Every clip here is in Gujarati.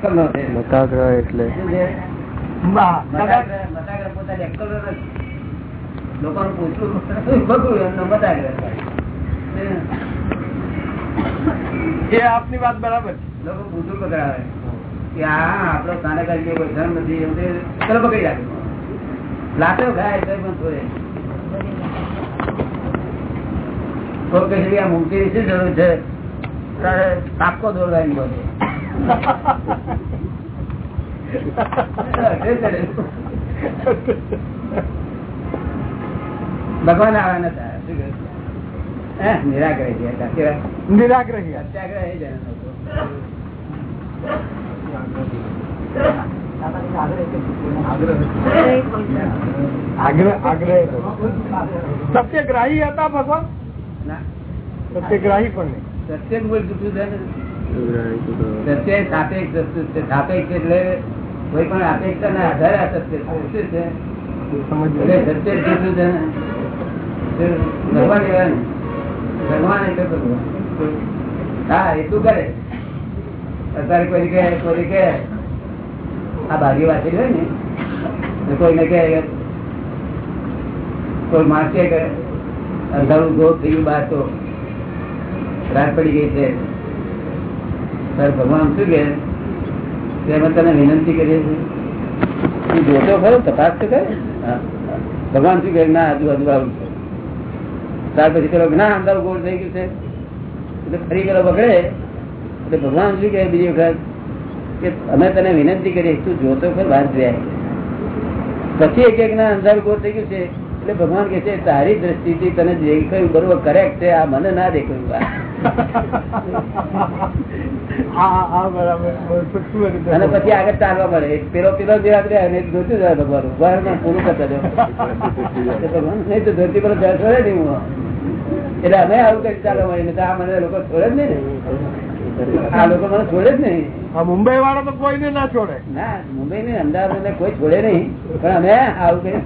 છે મતાગ્રહ એટલે. છે? લોકોનું પૂછવું બધું એમનો મતાગ્રહ એ આપની વાત બરાબર છે. લોકો પૂછવું પકડાવે. કે આ આપડો કાને જે કોઈ ધર્મ નથી એવું તે ચલો પકડી રાખે. લાટો ખાય તો પણ છોડે કોઈ કહે છે કે આ મૂકી શું જરૂર છે? તારે કાપકો દોરવાની બોલે ભગવાન આવા નતા નિરાગ્રહી હતા. નિરાગ્રહી. સત્યાગ્રહી જ સત્યગ્રાહી હતા ભગવાન? સત્યગ્રાહી પણ નહીં. સત્ય સત્ય સાપેક્ષ વસ્તુ છે. સાપેક્ષ એટલે કોઈ પણ અપેક્ષા ના આધારે આ સત્ય શું છે? સત્ય જ છે? ભગવાન એવા ભગવાન એટલે ભગવાન. હા એટલું કરે. અત્યારે કોઈ કે કોઈ કે આ ભાગી વાંચેલી હોય ને. કોઈને કે કોઈ માણસે કે અંધારું ગોળ થઈ ગયું બહાર તો. રાત પડી ગઈ છે. ત્યારે ભગવાન શું કે અમે તને વિનંતી કરીએ છીએ. જોતો ખરો, તપાસ તો કરે. ભગવાન શું કે ના આજુબાજુ આવું છે. ત્યાર પછી પેલો ના અંદર ગોળ થઈ ગયું છે. એટલે ફરી પેલો બગડે. એટલે ભગવાન શું કે બીજી વખત? કે અમે તને વિનંતી કરીએ તું જોતો ખર, વાત જોયા પછી એક એક ના અંધાર ગોળ થઈ ગયું છે. એટલે ભગવાન કે છે, તારી દ્રષ્ટિથી તને જે કહ્યું બરોબર કરેક્ટ છે, આ મને ના દેખાયું. અને પછી આગળ ચાલવા મળે. પેલો પેલો જે આપણે અને જોતું જાય ભગવાન ભગવાન પૂરું કરતા જાઓ ભગવાન નહીં તો ધરતી પર જળ છોડે નહીં હું. એટલે અમે આવું કઈ ચાલવા મળે આ મને લોકો છોડે જ નહીં. ને આ લોકો મને છોડે જ નહીં. મુંબઈ વાળા તો કોઈને ના છોડે. ના મુંબઈ ને અમદાવાદ ને કોઈ છોડે નહીં. પણ અમે આવું કઈ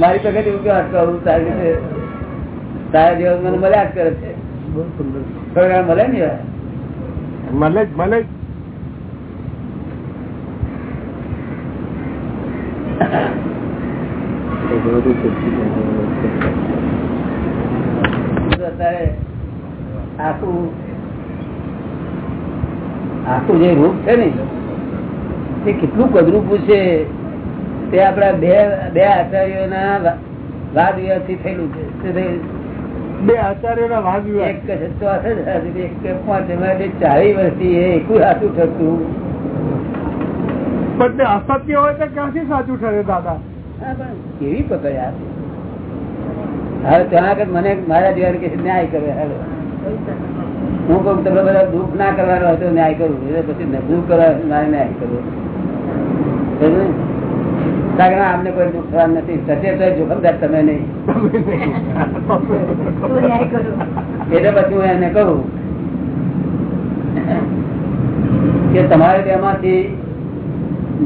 મારી પગત એવું કેવું અટકાવું સારી રીતે સારા દિવસ મને મળ્યા જ કરે છે. મળે ને મળે જ મળે આખું આખું જે રૂપ છે ને તે કેટલું કદરૂપું છે તે આપડા બે બે આચાર્યોના ના વાદ વિવાદથી થયેલું છે. બે આચાર્યોના વાદ વિવાદ એક ચાલીસ વર્ષથી એકું હાથું થતું પણ તે અસત્ય હોય તો ક્યાંથી સાચું ઠરે દાદા? કેવી પકડ્યા હવે ત્યાં આગળ મને મારા દીવાન કે છે, ન્યાય કરે હાલો. હું કહું તમે બધા દુઃખ ના કરવાનો હોય તો ન્યાય કરું. એટલે પછી ન- દુઃખ કરવા ન્યાય કરવો સમજ્યું ને? કારણ કે ના, અમને કોઈ નુકસાન નથી. સચે તો જોખમદાર તમે નહીં. એટલે પછી હું એને કહું કે તમારે તેમાંથી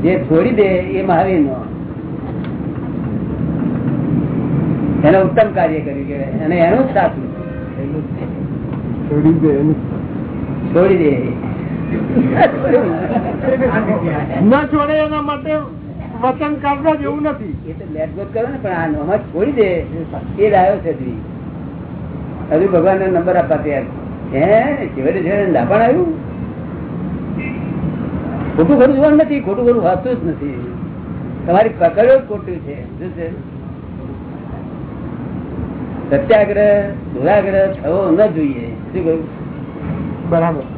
જે છોડી દે એ મહાવીર નો એને ઉત્તમ કાર્ય કર્યું કહેવાય. અને એનું જ સાચું. છોડી દે એનું. છોડી દે. ના છોડે એના માટે વચન કાઢવા જેવું નથી. એ તો લેટ કરો ને પણ આ નોમાં છોડી દે. એ લાયો છે હજુ ભગવાન નો નંબર આપવા તૈયાર હે છેવટે છેવટે લાપણ આવ્યું. ખોટું ખોટું જોવાનું નથી ખોટું ખોટું વાંચતું જ નથી. તમારી પકડ્યો જ ખોટું છે. શું છે? સત્યાગ્રહ દુરાગ્રહ થવો ન જોઈએ. શું કહ્યું? બરાબર.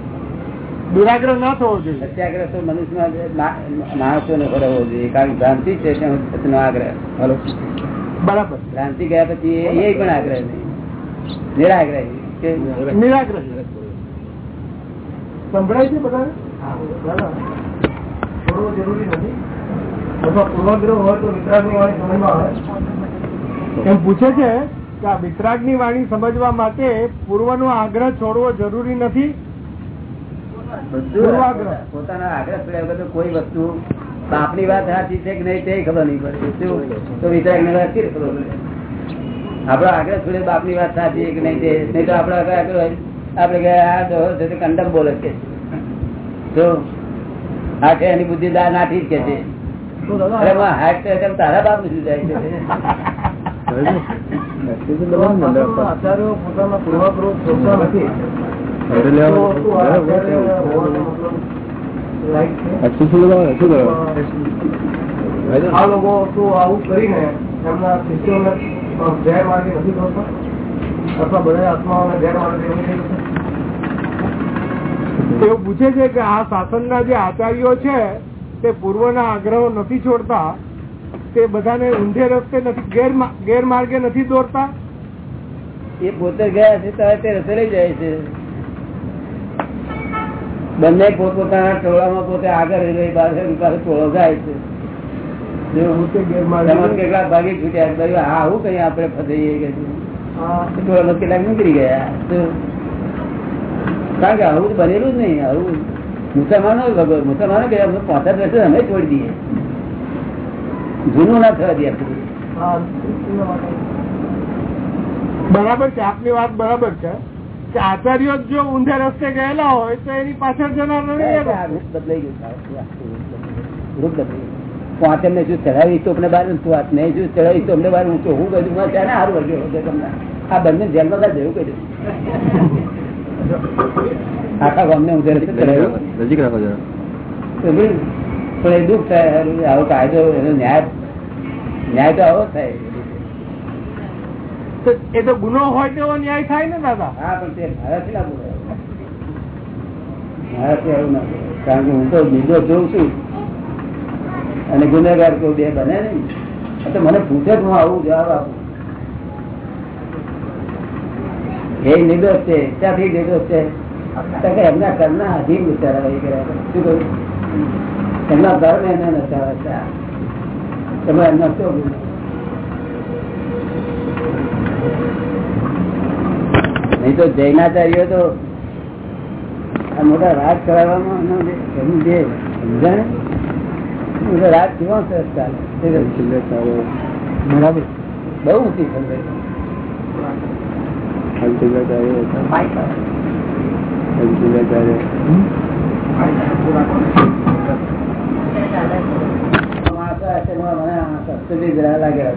દુરાગ્રહ ના થવો જોઈએ. સત્યાગ્રહ તો મનુષ્યમાં માણસો ને ભરવો જોઈએ. કારણ ભ્રાંતિ છે ત્યાં આગ્રહ. બરાબર. ભ્રાંતિ ગયા પછી એ પણ આગ્રહ નિરાગ્રહ નિરાગ્રહ સંભળાય છે બધા છોડવો જરૂરી નથી. પૂર્વગ્રહ હોય તો વિતરાગની વાળી સમજમાં આવે. એમ પૂછે છે કે આ વિતરાગની વાણી સમજવા માટે પૂર્વનો આગ્રહ છોડવો જરૂરી નથી. પોતાના આગ્રહ પડ્યા વગર કોઈ વસ્તુ બાપની વાત સાચી છે કે નહીં તે ખબર નહીં પડે. શું? તો વિતરાગની વાત ખબર પડે? આપડો આગ્રહ છોડે બાપની વાત સાચી કે નહીં તે? નહીં તો આપડે આગ્રહ હોય આપડે કે આ દોહો છે કંડમ બોલે છે. તો આ છે એની બુદ્ધિ દા નાઠી જ કે છે. તારા બાપ શું જાય છે એવું પૂછે છે કે આ શાસનના જે આચાર્યો છે તે પૂર્વના આગ્રહો નથી છોડતા? તે બધાને ઊંધે રસ્તે નથી ગેરમા- ગેરમાર્ગે નથી દોરતા? એ પોતે ગયા છે ત્યારે તે રસ્તે લઈ જાય છે. બંને પોતપોતાના ટોળામાં પોતે આગળ ટોળો જાય છે. કેટલાક ભાગી છૂટ્યા? હા હું કઈ આપડે ફસાઈએ ટોળામાં કેટલાક નીકળી ગયા. કારણ કે આવું બનેલું જ નહીં. આવું મુસલમાનો ભગવાન મુસલમાનો કે અમે પાંચા વર્ષે અમે છોડી દઈએ. જૂનું ના થવા દે. બરાબર છે આપની વાત બરાબર છે. આચાર્યો જો ઊંધા રસ્તે ગયેલા હોય તો એની પાછળ જનાર બદલાઈ ગયું શું તો હાથ નહીં શું તો અમને ઊંચો હું કહ્યું તમને. આ બંને જેલમાં કાઢ જેવું કહ્યું આખા ગામને ઊંધે રસ્તે ચડાવ્યું નજીક રાખો જરા. પણ એ દુઃખ થાય આવો કાયદો એનો ન્યાય ન્યાય તો આવો થાય. એ તો ગુનો હોય તેવો ન્યાય થાય ને, દાદા? હા, પણ તે મારાથી ના બોલે કારણ કે હું તો બીજો જોઉં છું. અને ગુનેગાર કોઈ બે બને નહીં. મને પૂછે હું આવું જવાબ આપું. એ નિર્દોષ છે ત્યાંથી નિર્દોષ છે? એમના ઘરના અધીન વિચારા એ. શું કહ્યું એમના ધર્મ એને નચાવે છે તમે એમના શું? નહીં તો જૈનાચાર્યો તો આ મોટા રાજ કરાવવામાં એનું જે- સમજાય રાજ કેવો સરસ ચાલે? બરાબર. બહુ ઊંચી ગ્રહ લાગેલા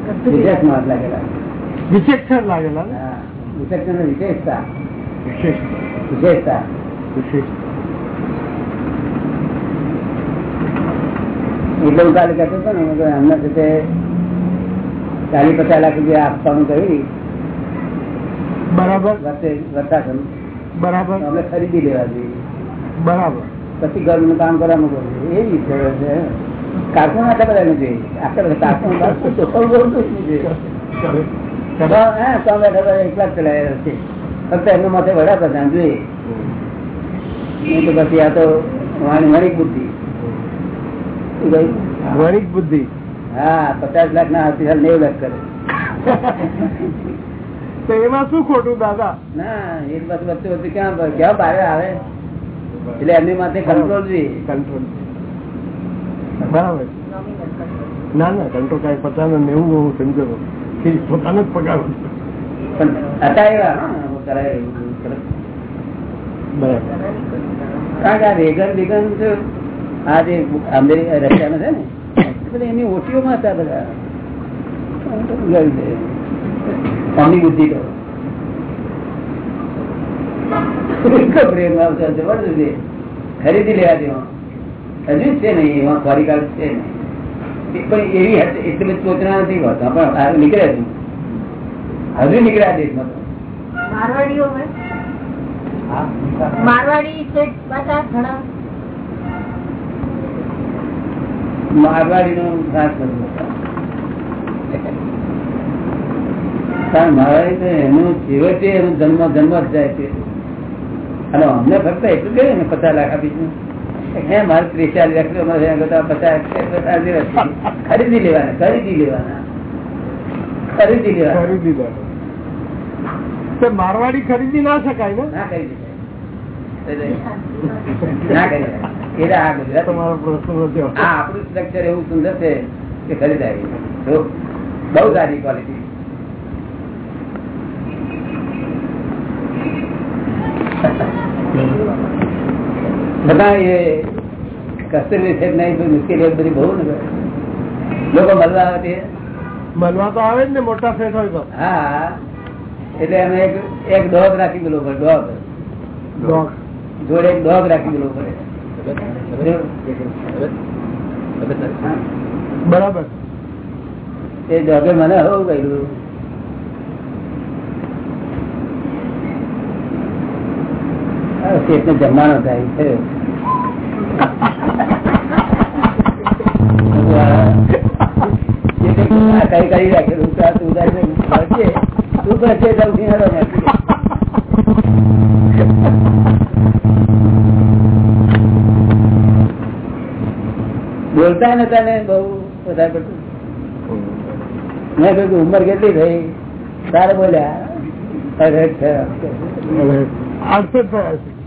છે. વિશેષ માણસ લાગેલા. વિશેષણ લાગેલા વિશેષણ વિશેષતા. વિશેષ. વિશેષતા. એટલે હું કાલે કહેતો હતો ને એમના સાથે ચાલીસ પચાસ લાખ રૂપિયા આપવાનું કહ્યું બરાબર. વચ્ચે બરાબર. અમે ખરીદી લેવા જોઈએ. બરાબર. પછી ઘરનું કામ કરવાનું કહ્યું એ વિષય છે. તો નથી. તો હા, તો અમે બધા એકલા જ ચલાવેલા છે. ફક્ત એમના માથે વડાપ્રધાન જોઈએ. નહીં તો પછી આ તો વણિક બુદ્ધિ. વણિક બુદ્ધિ. હા પચાસ લાખ ના હાથી નેવ લાખ કરે. તો એમાં શું ખોટું દાદા? ના એ બસ વચ્ચે વચ્ચે ક્યાં ક્યાં બહાર આવે? એટલે એમની માથે કંટ્રોલ જોઈએ. કંટ્રોલ બરાબર. ના ના કંટ્રોલ કઈ પચાસ ને નેવું હું સમજો પોતાનો જ પગાર એની ઓટીઓમાં હતા બધા. બુદ્ધિ. ખરીદી લેવા દેવા હજુ છે નહીં એમાં ફરી કાળ છે નહીં પણ એવી હતી, એટલી બધી સોચના નથી હોતા પણ નીકળ્યા છું. હજુ નીકળ્યા દેશમાં મારવાડીઓ મારવાડી મારવાડી નો કારણ મારવાડી તો એનું છેવટે એનું જન્મ જન્મ જ જાય છે. અને અમને ફક્ત એટલું કહે ને પચાસ લાખ આપીશું. મારે ત્રીસ ચાલીસ લાખ પચાસ. ખરીદી લેવાના ખરીદી લેવાના. ખરીદી લેવાના. ખરીદી દે મારવાડી ખરીદી ના શકાય ને? ના ખરીદી આપણું સ્ટ્રક્ચર એવું સુંદર છે કે ખરીદાય બહુ સારી ક્વોલિટી છતાં એ કસ્ટમ છે નહીં તો મુશ્કેલી બધી બહુ ને લોકો મળવા આવે તે. મળવા તો આવે જ ને મોટા ફેટ હોય તો. હા. એટલે અમે એક એક ડોગ રાખી ગયેલો પડે ડોગ. ડોગ. જોડે એક ડોગ રાખી ગયેલો પડે. બરાબર. એ ડોગે મને હવું કહ્યું શેઠને જમવાનો થાય. આ બોલતા નતા ને બહુ વધારે પડતું મેં કહ્યું ઉંમર કેટલી થઈ તારે બોલ્યા. આઠસો થયા હા. સમજ્યો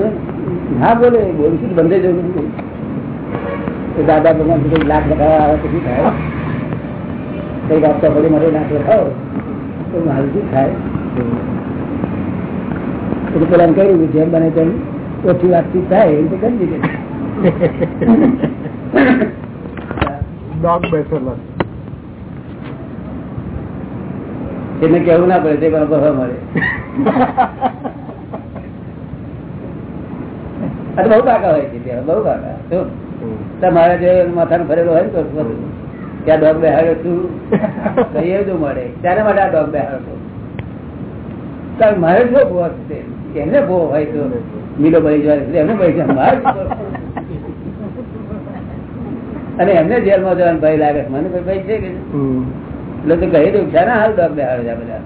ને? બોલે બોલું છું બંધ જવું દાદા ભગવાન લાખ લગાવવા આવે તો શું થાય? કંઈક આપતા પડી મારે લાખ લગાવો તો મારું શું થાય? એટલે પેલા એમ કહ્યું જેમ બને તેમ ઓછી વાતચીત થાય એ રીતે કરી દીધી. ડોગ બેસેલો એને કેવું ના પડે તે ભરવા મળે. તો બહુ કાકા હોય છે ત્યાં બહુ કાકા શું? તમારે જે માથાનું ભરેલો હોય તો ત્યાં ડોગ બેહાડ્યો છું. કઈ એવું મળે ત્યારે માટે આ ડોગ બેહાડ્યો મારે શું ભો છે? એમને ભો હોય તો મીલો બળી જવા એમને બળી જાય મારે શું ભો? અને એમને જેલમાં જવાનું ભય લાગે છે. મને ભાઈ છે કે એટલે તો કહી દઉં છે હાલ ડોગ બેહાડો છે બધા.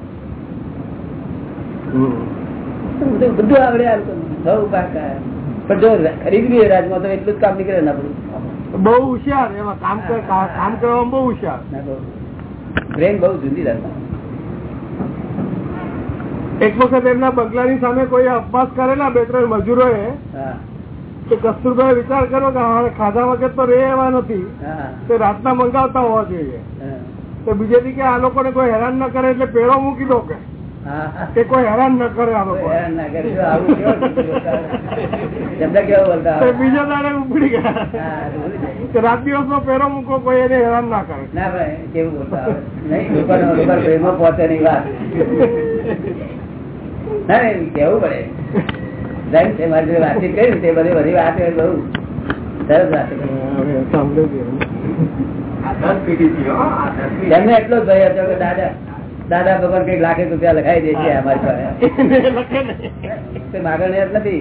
બધું આવડે હાલ તો બહુ પાકા પણ જો ખરીદવી રાજમાં તો એટલું જ કામ નીકળે ના બધું બહુ હોશિયાર એમાં કામ કામ કરવામાં બહુ હોશિયાર. બ્રેન બહુ. જુદી રાજમાં એક વખત એમના બંગલાની સામે કોઈ અપવાસ કરેલા બે ત્રણ મજૂરો તો કસ્તુરભાઈ વિચાર કરો કે હવે ખાધા વગર તો રે એવા નથી તે રાતના મંગાવતા હોવા જોઈએ. તો બીજેથી કે આ લોકોને કોઈ હેરાન ના કરે એટલે પેડો મૂકી દો કે. હા કે કોઈ હેરાન ન કરે આ લોકો હેરાન ના કરી. આવું કેવું બોલતા હોય. શબ્દ કેવો બોલતા તો દાડે ઉપડી ગયા હા, ભૂલી જાય. કે રાત દિવસ નો પેરો મૂકો કોઈ એને હેરાન ના કરે ના ભાઈ કેવું બોલતા હોય. નહીં લોકોનો પહોંચે નહીં વાત ના કેવું પડે જાય છે મારી વાતચીત કરી તે બધી બધી વાત એ બહુ સરસ વાત કરી. એમને એટલો જ ભય હતો કે દાદા દાદા ભગવાન કંઈક લાખે રૂપિયા લખાઈ દે છે અમારી પાસે. લખે ને. માગણ યાદ નથી?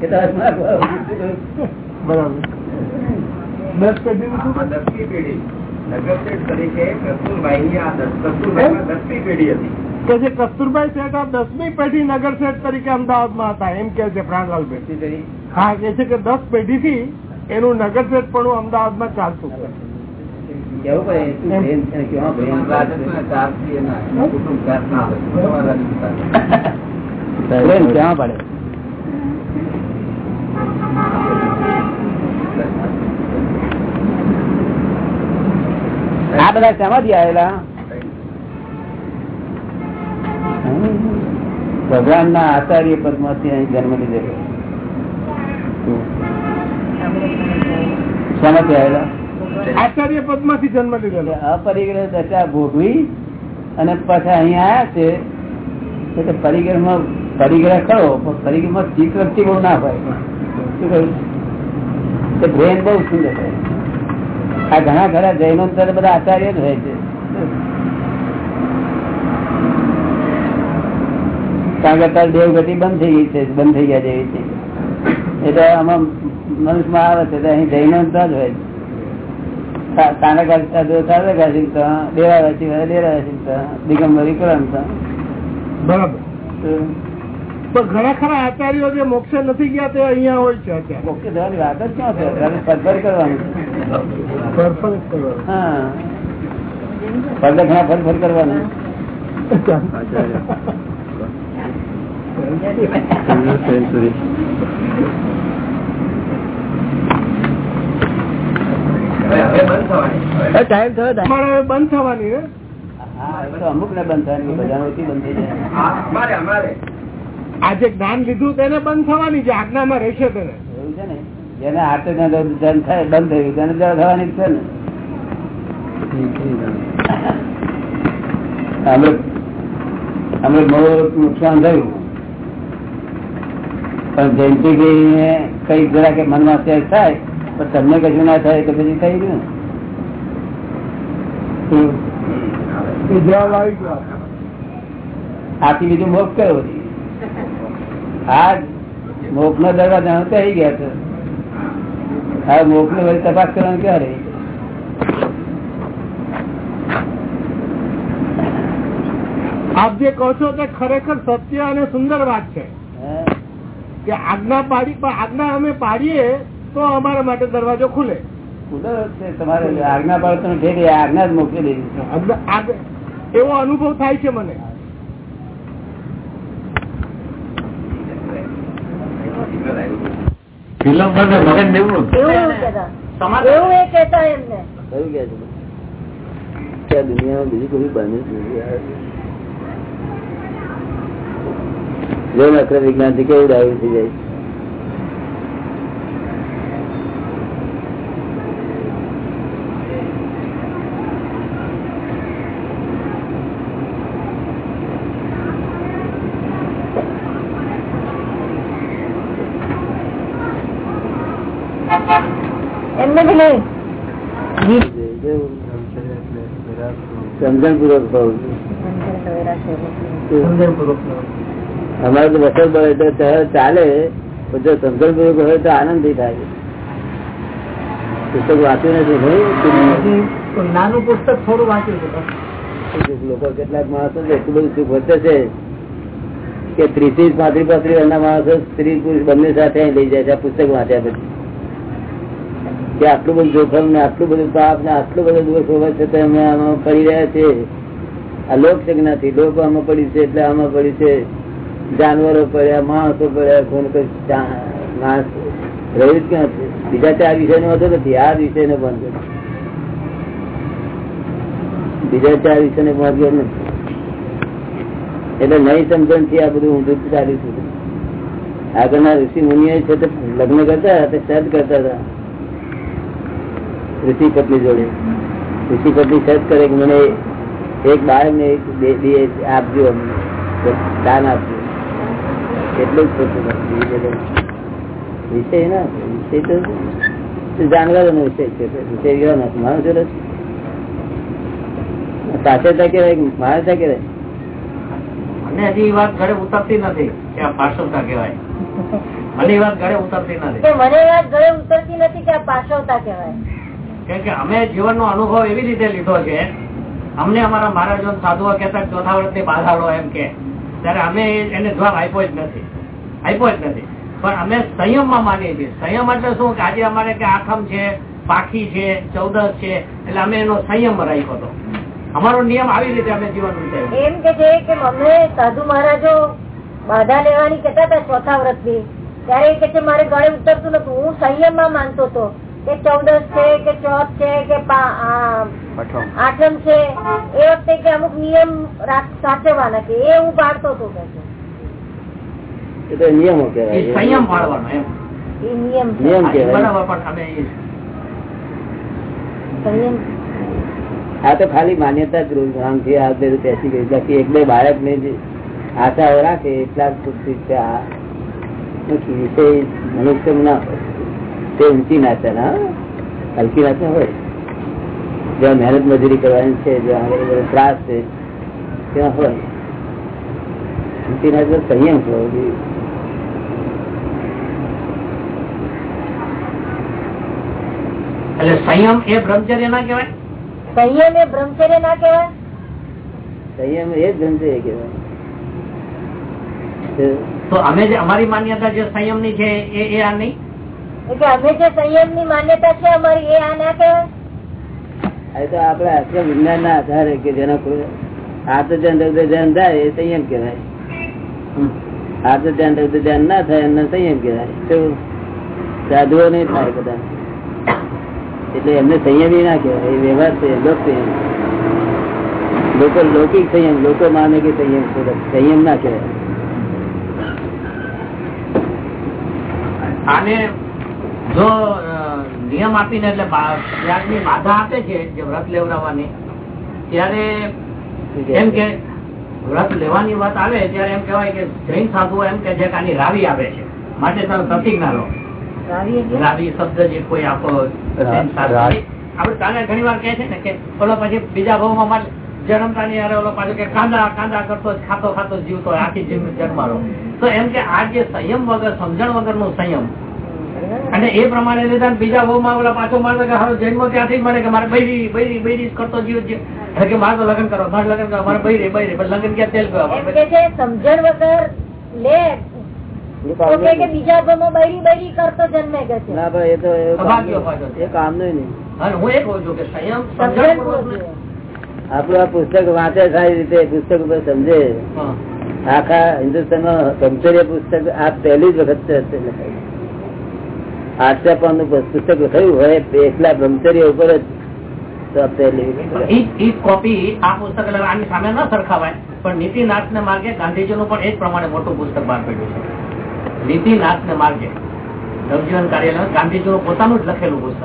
તો બરાબર. દસ પેઢી પેઢી. જે કસ્તુરભાઈ શેઠ આ દસમી પેઢી નગર શેઠ તરીકે અમદાવાદમાં હતા. એમ કે છે પ્રાંગલ હા કે છે કે દસ પેઢી થી એનું નગર શેઠ પણ અમદાવાદમાં ચાલતું હતું. કેવું પડે? શું પ્રેમ છે? ને કેવા પ્રેમ. પ્રેમ ક્યાં પડે? આ બધા શેમાંથી આવેલા ભગવાન ના આચાર્ય પદમાંથી અહીં જન્મ લીધેલો. શેમાંથી આવેલા આચાર્ય પદમાંથી જન્મ લીધેલો. અપરિગ્રહ દશા ભોગવી અને પાછા અહીંયા આવ્યા છે. એટલે પરિગ્રહમાં પરિગ્રહ કરો પણ પરિગ્રહમાં વૃત્તિ બહુ ના હોય શું કહ્યું? તે બ્રેન બહુ સુંદર હોય આ ઘણા ઘણા જૈનો બધા આચાર્ય જ હોય છે. કારણ કે અત્યારે દેવગતિ બંધ થઈ ગઈ છે બંધ થઈ ગયા જેવી છે. એટલે આમાં મનુષ્યમાં આવે છે અહીં જૈનો જ હોય છે. દિગંબરી બરાબર. પણ ઘણા ખરા આચાર્યો જે મોક્ષે નથી ગયા તે અહીંયા હોય છે અત્યારે. વાત જ ક્યાં છે? અત્યારે કરવાનું. જ કરવાનો. હા. ફરદખણા ફરફર કરવાનું. હવે બંધ થવાની ટાઈમ થયો બંધ થવાની ને હા હવે તો અમુક ને બંધ થવાની બધા ઓછી બંધ થઈ જાય. આ અમારે અમારે. આ જે જ્ઞાન લીધું તેને બંધ થવાની છે આજ્ઞામાં રહેશે તેને. એવું છે ને? જેને ધન થાય બંધ થયું તેને જળ થવાની છે ને. અમે અમે બહુ નુકસાન થયું. પણ જયંતિ કઈ જરા કે મનમાં ત્યાગ થાય પણ તમને કશું ના થાય તો પછી થઈ ગયું. આથી બીજું મોફ કયો? આ મોફ નો દરવાજા થઈ ગયા છે. હવે મોફની વળી તપાસ કરવાનું ક્યાં રહી? આપ જે કહો છો તે ખરેખર સત્ય અને સુંદર વાત છે. કે આજ્ઞા પાડી આજ્ઞા અમે પાડીએ તો અમારા માટે દરવાજો ખુલે. તમારે આજ્ઞા પાડતો નથી આજ્ઞા જ મોકલી દેવી એવો અનુભવ થાય છે મને. એવું કહેતા એવું એ કહેતા એમને. કયું કે છે. આ દુનિયામાં બીજું કોઈ બન્યું જ નથી. જો ને વિજ્ઞાનથી કેવું ડાયું થઈ જાય એમને બી નહીં સમજણ પૂર્વક અમારે તો વસર પડે તો ચા- ચાલે પણ જો સમજણ પૂર્વક હોય તો આનંદ થાય. પુસ્તક વાંચ્યું નથી ભાઈ? નાનું પુસ્તક થોડું વાંચ્યું છે. લોકો કેટલાક માણસો તો એટલું બધું સુખ વધે છે કે ત્રીસ પાંત્રીસ પાંત્રીસ એના માણસો સ્ત્રી પુરુષ બંને સાથે અહીં લઈ જાય છે આ પુસ્તક વાંચ્યા પછી. કે આટલું બધું જોખમ ને આટલું બધું પાપ ને આટલું બધું દોષ હોવા છતાં અમે આમાં પડી રહ્યા છે આ લોક નથી? લોકો આમાં પડી છે એટલે આમાં પડી છે. જાનવરો પડ્યા, માણસો પડ્યા, કોણ કઈ માણસ રહ્યું જ ક્યાં છે? બીજા ચાર વિષય નો વાંધો નથી. આ વિષય નો બંધ બીજા ચાર વિષય ને નથી. એટલે નહીં સમજણથી આ બધું ઊંધું ચાલ્યું છે. આગળના ઋષિ મુનિઓ છે લગ્ન કરતા હતા સદ કરતા હતા. ઋષિ પત્ની જોડે. ઋષિ પત્ની સદ કરે કે મને એક બાળક ને એક બે બે આપજો અમને. દાન આપજો. એટલું જ બધું વિષય ના વિષય તો જાનવરો નો વિષય છે. વિષય ગયો નથી. માણસો સાથે કેવાય માણસા કેવાય મને હજી વાત ઘરે ઉતરતી નથી કે આ પાર્શ્વતા કહેવાય. મને વાત ઘરે ઉતરતી નથી. કે મને વાત ગળે ઉતરતી નથી કે આ પાર્શ્વતા કહેવાય. કેમ કે અમે જીવનનો અનુભવ એવી રીતે લીધો છે, અમને અમારા મહારાજો સાધુઓ કહેતા ચોથા વર્ષની બાધાડો એમ કે. ત્યારે અમે એને જવાબ આપ્યો જ નથી, આપ્યો જ નથી. પણ અમે સંયમમાં માનીએ છીએ. સંયમ એટલે શું? કે આજે અમારે કે આઠમ છે, પાખી છે, ચૌદસ છે, એટલે અમે એનો સંયમ રાખ્યો હતો. અમારો નિયમ આવી રીતે અમે જીવન વિતાવ્યું એમ કે છે કે મને સાધુ મહારાજો બાધા લેવાની કેતા હતા ચોથા વ્રતની ત્યારે એ કે છે, મારે ગળે ઉતરતું નતું હું સંયમમાં માનતો હતો. કે ચૌદસ છે કે ચોથ છે કે આઠમ છે એ વખતે કે અમુક નિયમ સાચવવાના કે એ હું પાડતો હતો કે છે. એ તો નિયમો કહેવાય. સંયમ પાળવાનો એમ. નિયમ નિયમ હા, એ કહેવાય. બરાબર પણ અમે એ સંયમ. આ તો ખાલી માન્યતા જ રામથી આ બધું બેસી ગઈ બાકી એક બે બાળક ને જે આશાઓ રાખે એટલા જ પૂરતી છે આ. નથી. વિષય મનુષ્ય ના હોય. તે ઊંચી નાચા ના હલકી નાચા હોય. જ્યાં મહેનત મજૂરી કરવાની છે જ્યાં આગળ ત્રાસ છે ત્યાં હોય. ઊંચી નાચા સંયમ હોવો જોઈએ. સંયમ એ બ્રહ્મચર્ય ના કહેવાય? સંયમ એ બ્રહ્મચર્ય ના કહેવાય? સંયમ એ જ બ્રહ્મચર્ય કહેવાય. તો અમે જે અમારી માન્યતા જે સંયમની છે એ એ આ નહીં? એટલે અમે જે સંયમની માન્યતા છે અમારી એ આ ના કહેવાય તો આપડે આશ્રમ વિજ્ઞાન ના આધારે કે જેના કોઈ હાથ ધ્યાન ધ્યાન થાય એ સંયમ કહેવાય. હાથ ધ્યાન ના થાય એમને સંયમ કહેવાય. તો સાધુઓ નહીં થાય બધા. એટલે એમને સંયમી ના કહેવાય. એ વ્યવહાર છે લોક સંયમ. લોકો લૌકિક સંયમ લોકો માને કે સંયમ સંયમ ના કહેવાય. આને જો નિયમ આપીને એટલે ત્યાગની બાધા આપે છે જે વ્રત લેવડાવવાની ત્યારે એમ કે વ્રત લેવાની વાત આવે ત્યારે એમ કહેવાય કે જૈન સાધુ એમ કે છે કે આની રાવી આવે છે. માટે તમે પ્રતિજ્ઞા લો. રાવી શબ્દ જે કોઈ આપો આપડે તાને ઘણી વાર કે છે ને કે ઓલો પછી બીજા ભાવમાં માં જન્મતા ની ઓલો પાછો કે કાંદા કાંદા કરતો ખાતો ખાતો જીવતો આખી જીવ જન્મારો તો એમ કે આ જે સંયમ વગર સમજણ વગરનું સંયમ અને એ પ્રમાણે બીજા બહુ માં પાછો મારે કે હારો જન્મ ત્યાંથી જ મળે કે મારે બૈરી બૈરી બૈરી કરતો જીવ છે. એટલે કે મારે તો લગ્ન કરો મારે લગ્ન કરો મારે બૈરી બૈરી લગ્ન ક્યાં તેલ કરવા સમજણ વગર લે. તો કે કે બીજા બૈરી બૈરી કરતો જન્મે કે છે. ના ભાઈ એ તો એ નહીં અને હું એ કહું છું કે સંયમ સમજણ સમજણપૂર્વક ને- પૂર્વક આપણું આ પુસ્તક વાંચે સારી રીતે પુસ્તક ઉપર સમજે. આખા હિન્દુસ્તાનમાં બ્રહ્મચર્ય પુસ્તક આ પહેલી જ વખત છે લખાયું. નું પુસ્તક લખાયું હોય એટલા બ્રહ્મચર્ય ઉપર જ કોપી આ પુસ્તક આની સામે ન સરખાવાય પણ નીતિનાથ ને માર્ગે ગાંધીજીનું પણ એ પ્રમાણે મોટું પુસ્તક બહાર પડ્યું છે. નીતિનાથ ને માર્ગે નવજીવન કાર્યાલય ગાંધીજીનું પોતાનું જ લખેલું પુસ્તક.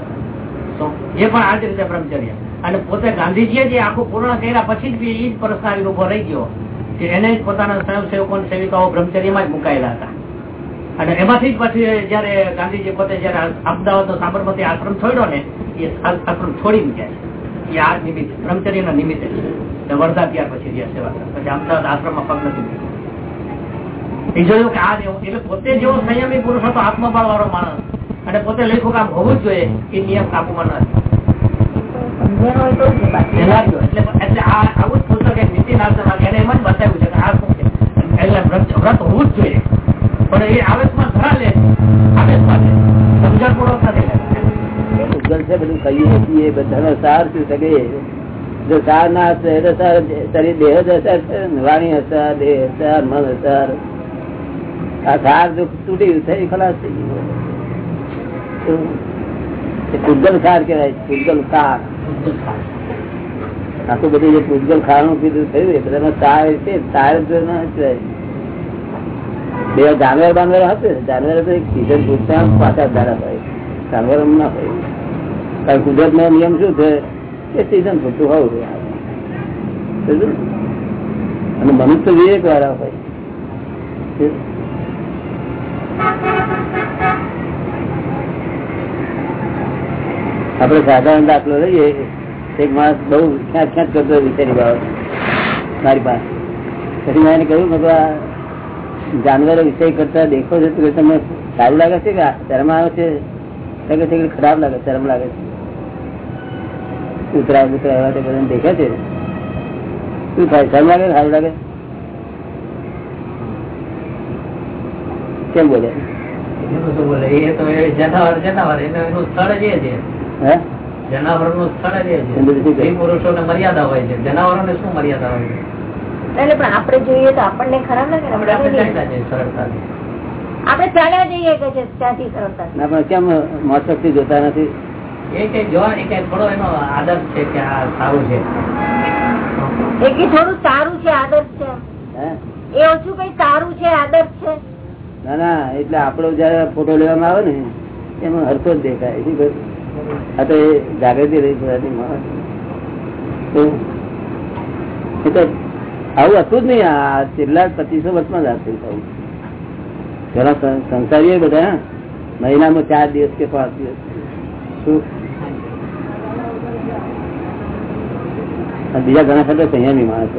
તો એ પણ આ જ રીતે બ્રહ્મચર્ય. અને પોતે ગાંધીજીએ જે આખું પૂર્ણ કર્યા પછી જ એ જ પર્સનાલિટી ઊભો રહી ગયો કે એને જ પોતાના સ્વયંસેવકો સેવિકાઓ બ્રહ્મચર્યમાં જ મુકાયેલા હતા. અને એમાંથી જ પછી જયારે ગાંધીજી પોતે જયારે અમદાવાદ નો સાબરમતી આશ્રમ છોડ્યો ને, એ આશ્રમ છોડી મૂક્યા એ આ નિમિત્તે, બ્રહ્મચર્યના નિમિત્તે છે. વર્ધા ત્યાર પછી જે સેવા પછી અમદાવાદ આશ્રમમાં પગ નથી. જોયું કે આ જેવો એટલે પોતે જેવો સંયમી પુરુષ હતો આત્મબળ વાળો માણસ. અને પોતે લખ્યું કામ હોવું જ જોઈએ, એ નિયમ કાપુમાં ન લાગ્યો. એટલે આવું જ પુસ્તક એક નીતિનાથમાં એને એમ જ બતાવ્યું છે કે આ શું છે? એટલે વ્રત હોવું જ જોઈએ. પણ એ આવેશમાં ખરા લે આવેશમાં છે. સમજણપૂર્વક નથી બધાનો સાર જો સાર ના હશે ખલાસ થઈ ગયું પૂતગલ સાર કહેવાય પૂતગલ સાર. બધું જે પૂતગલ ખાવાનું કીધું થયું, એ બધાનો સાર છે, સાર જો ના કહેવાય. બે જાનવર બાનવર હશે જાનવર પાછા ધારા હોય જાનવર ના હોય. કારણ કુદરત નો નિયમ શું છે? કે સીઝન પૂરતું હોવું જોઈએ. અને મનુષ્ય વિવેક વાળા હોય? આપડે સાધારણ દાખલો લઈએ. એક માણસ બહુ ક્યાંક ખેંચ કરતો વિચારી બાબત મારી પાસે. પછી મેં એને કહ્યું કે જાનવરો વિષય કરતા દેખો છો તો તમને સારું લાગે છે કે શરમ આવે છે? કે છે ખરાબ લાગે શરમ લાગે છે? કૂતરા કૂતરા એવા તે બધા દેખે છે. શું થાય? શરમ લાગે સારું લાગે? કેમ બોલે? જનાવર જનાવર. એનું એનું સ્થળ જ છે. હે? જનાવરનું સ્થળ મર્યાદા હોય છે. જનાવરો ને શું મર્યાદા હોય છે? એટલે પણ આપણે જોઈએ તો આપણને ખરાબ લાગે ને આપણે ચાલ્યા જઈએ કે છે ત્યાંથી સરળતા કેમ મોસકથી જોતા નથી? એ કઈ જોવા એ કઈ થોડો એનો આદર્શ છે કે આ સારું છે. એ થોડું સારું છે આદર્શ છે. એ ઓછું કઈ સારું છે આદર્શ છે? ના ના એટલે આપણો જયારે ફોટો લેવામાં આવે ને એમાં હરતો જ દેખાય. શું કહ્યું? આ તો એ જાગૃતિ રહી તો આવું હતું જ નહીં. આ છેલ્લા પચીસો વર્ષમાં જ હતું થયું આવું. પેલા સંસારીઓ બધા મહિનામાં ચાર દિવસ કે પાંચ દિવસ. બીજા ઘણા સાથે સંયમી માણસ.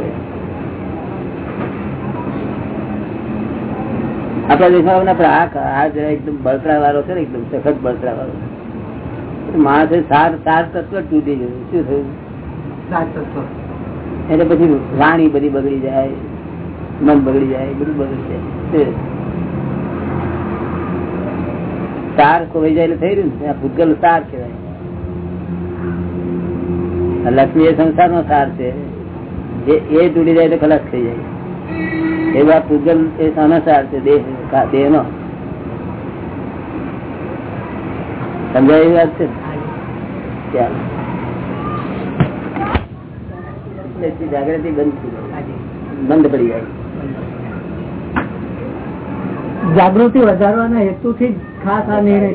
આપણા દેશમાં પણ આ આ જરા એકદમ બળતરા વાળો છે ને, એકદમ સખત બળતરા વાળો માણસે સાર સાર તત્વ તૂટી ગયું. શું થયું? એટલે પછી વાણી બધી બગડી જાય મન બગડી જાય બધું બગડી જાય. સાર ખોવાઈ જાય થઈ રહ્યું ને? ભૂતગલ સાર કહેવાય. લક્ષ્મી એ સંસાર નો સાર છે. એ એ તૂટી જાય તો ખલાસ થઈ જાય. એવા પૂજન એ સાર છે દેહ દેહ નો સમજાય એવી વાત છે? ચાલો. તેથી જાગૃતિ બંધ થઈ બંધ પડી જાય. જાગૃતિ વધારવાના હેતુ થી ખાસ આ નિર્ણય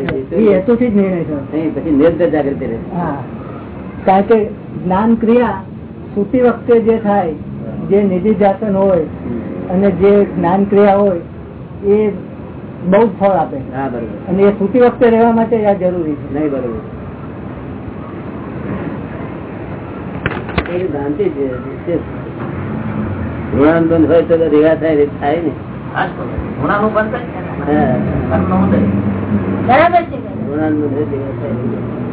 હેતુ થી જ નિર્ણય થયો. પછી જાગૃતિ રહે. કારણ કે જ્ઞાન ક્રિયા સૂતી વખતે જે થાય જે નિધિ જાતન હોય અને જે જ્ઞાન ક્રિયા હોય એ બહુ ફળ આપે. હા અને એ સૂતી વખતે રહેવા માટે આ જરૂરી છે. નહીં બરોબર. એ ભ્રાંતિ છે? તે ઋણાનુબંધ હોય તો રેવા થાય થાય ને. ગુનાનું બંધ. બરાબર છે. ઋણાનુબંધ હોય તો થાય.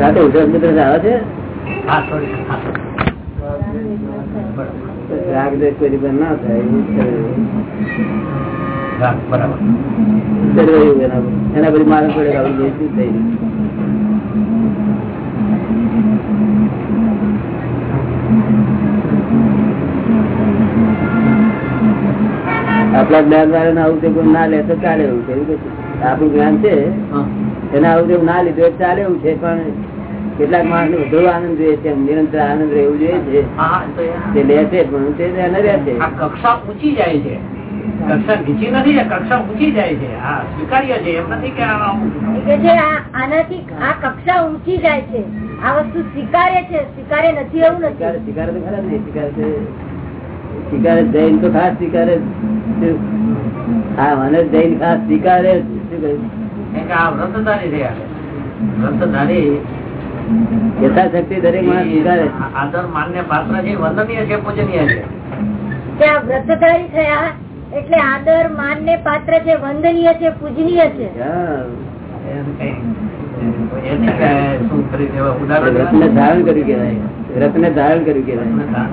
રાતે ઉધરસ મિત્ર આવે છે? રાગ કોઈ ના થાય બરાબર. એના પછી મારે પડે આવું શું થઈ આપણા જ્ઞાન વાળા આવું તેવું ના લે તો ચાલે એવું છે આપણું જ્ઞાન છે એના આવું તેવું ના લીધું ચાલે એવું છે પણ કેટલાક માણસ ને વધુ આનંદ જોઈએ છે નિરંતર આનંદ રહેવું જોઈએ છે. તે લે છે પણ તે એને રહે છે. કક્ષા ઊંચી જાય છે. કક્ષા નીચી નથી આ કક્ષા ઊંચી જાય છે. હા સ્વીકાર્ય છે. એમ નથી કે આ આનાથી કક્ષા ઊંચી જાય છે આ વસ્તુ સ્વીકારે છે સ્વીકારે નથી એવું નથી. સ્વીકારે તો ખરા નહીં શિકાર છે શિકાર જૈન તો ખાસ સ્વીકારે જ. હા મને જૈન ખાસ કે આ વ્રતધારી રહ્યા છે. વ્રતધારી યથાશક્તિ દરેક માણસ સ્વીકારે આદર માન્ય પાત્ર છે વંદનીય છે પૂજનીય છે. કે આ વ્રતધારી થયા એટલે આદર માન ને પાત્ર છે, વંદનીય છે, પૂજનીય છે. રત્ન ધારણ કર્યું કેવાય રત્ન ધારણ કર્યું કેવાય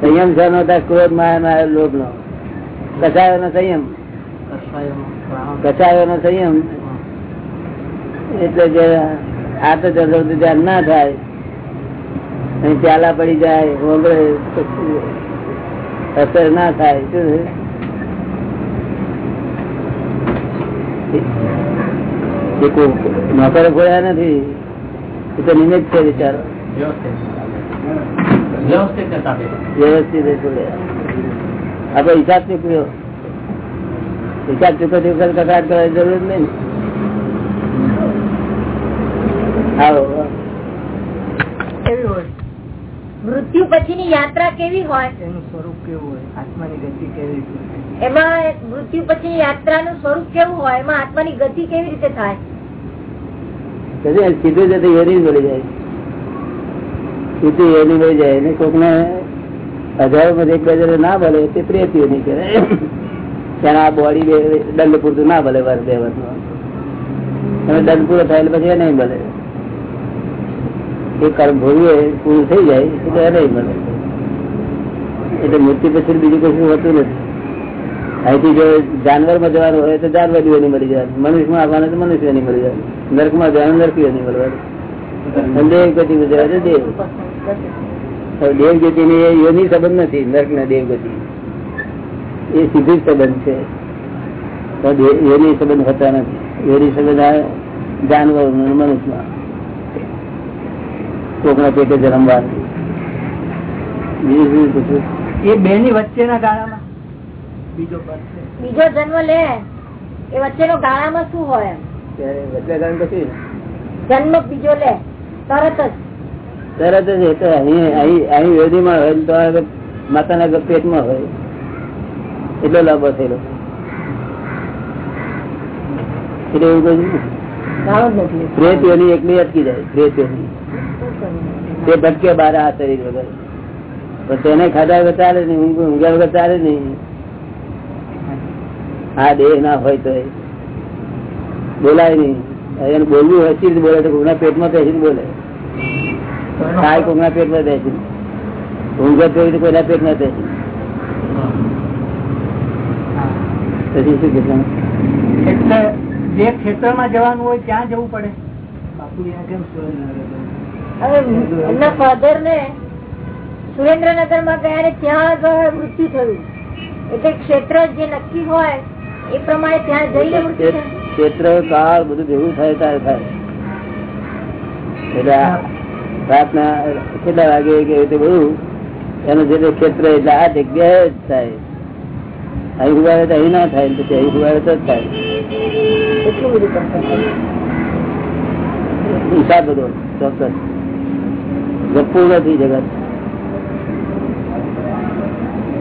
સંયમ શાનો હતા ક્રોધ માયા લોભ નો કસાયો નો સંયમ. કસાયો નો સંયમ. એટલે જે આ તો જતો ધ્યાન ના થાય. ચાલા પડી જાય હોંગળે અસર ના થાય. શું છે? નોકરે ખોયા નથી. એ તો નિમિત્ત છે વિચારો. વ્યવસ્થિત આપડે હિસાબ ચૂક્યો હિસાબ ચૂકવતી વખત કકડાટ કરવાની જરૂર નહીં મૃત્યુ પછીની યાત્રા કેવી હોય? એનું સ્વરૂપ કેવું હોય? આત્માની ગતિ કેવી રીતે એમાં મૃત્યુ પછીની યાત્રાનું સ્વરૂપ કેવું હોય? એમાં આત્માની ગતિ કેવી રીતે થાય? સીધું જતી મળી જાય. સીધું એની મળી જાય, એને કોક ને હજારો એક બે ના ભલે, તે પ્રેતીઓ નહીં કરે ત્યારે આ બોડી દંડ પૂરતું ના ભલે વર્ષ બે વર્ષમાં દંડ પૂરો થાય પછી એ નહીં ભલે. એ કર્મ ભોગવે, પૂરું થઈ જાય, એટલે એ નહીં ભલે. એટલે મૃત્યુ પછી બીજું કશું હોતું નથી. અહીંથી જો જાનવરમાં જવાનું હોય તો જાનવર એની મળી જાય મનુષ્યમાં આવવાનું તો મનુષ્યની મળી જાય નર્કમાં જવાનું, નરકીઓ નહીં મળવાનું સંદેહ દેવ ગતિ માં જવા તો દેવ. હવે ને એ યોની સંબંધ નથી નર્ક ના દેવગતિ એ સીધી સંબંધ છે. યોની સંબંધ હોતા નથી. યોની સંબંધ આ જાનવર મનુષ્યમાં. કોકના પેટે જન્મવા એ બે ની વચ્ચેના ગાળામાં. બીજો બીજો જન્મ લે. એ વચ્ચેનો ગાળામાં શું હોય જન્મ બીજો લે. તરત જ. તરત જ એ તો અહીં અહીં અહીં વેદીમાં હોય તો માતાના પેટમાં હોય. એટલો લાભો થયેલો એટલે એવું કઈ નહીં. ગાળો જ નથી. પ્રેત યોની એકલી અટકી જાય પ્રેત યોની તે ભટકે બાર આ શરીર વગર. પણ તેને ખાધા વગર ચાલે નહીં ઊંઘ ઊંઘ્યા વગર ચાલે નહીં. આ દેહ ના હોય તો બોલાય નહીં. એને બોલવું હસી બોલે તો પેટમાં હસી બોલે. ખાય કોકના પેટમાં બેસીને ઊંઘે તો હોય તો કોઈના પેટમાં બેસીને પછી શું કહેવાનું એટલે જે ક્ષેત્રમાં જવાનું હોય ત્યાં જવું પડે. બાપુજી એમના ફાધર ને સુરેન્દ્રનગરમાં ગયા ને ત્યાં આગળ મૃત્યુ થયું. એટલે ક્ષેત્ર જે નક્કી હોય એ પ્રમાણે ત્યાં જઈને ક્ષેત્ર કાળ બધું ભેગું થાય ત્યારે થાય. એટલે રાતના કેટલા વાગે કે તે બધું એનું જે તે ક્ષેત્ર એટલે આ જગ્યાએ જ થાય. અહીં ઉગાડે તો અહીં ના થાય પછી અહીં ઉગાડે તો જ થાય. એટલું બધું હિસાબ બધો ચોક્કસ. ગપુ નથી જગત.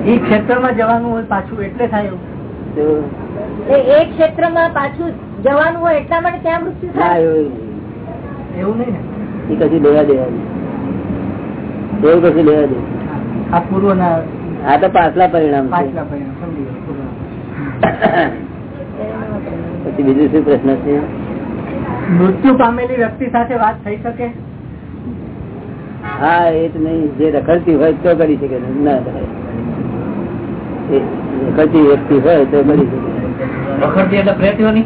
એ ક્ષેત્રમાં જવાનું હોય પાછું એટલે થાય એ ક્ષેત્રમાં પાછું જવાનું હોય એટલા માટે ત્યાં મૃત્યુ થાય. એવું. એવું નહીં ને. એ કશું લેવા દેવા. એવું કશું લેવા દે. આ પૂર્વના આ તો પાછલા પરિણામ પૂર્વ. પછી બીજું શું પ્રશ્ન છે? મૃત્યુ પામેલી વ્યક્તિ સાથે વાત થઈ શકે? હા એ તો નહીં. જે રખડતી હોય તો કરી શકે ના રખડતી વ્યક્તિ હોય તો કરી શકે. રખડતી એટલે પ્રેતીઓની?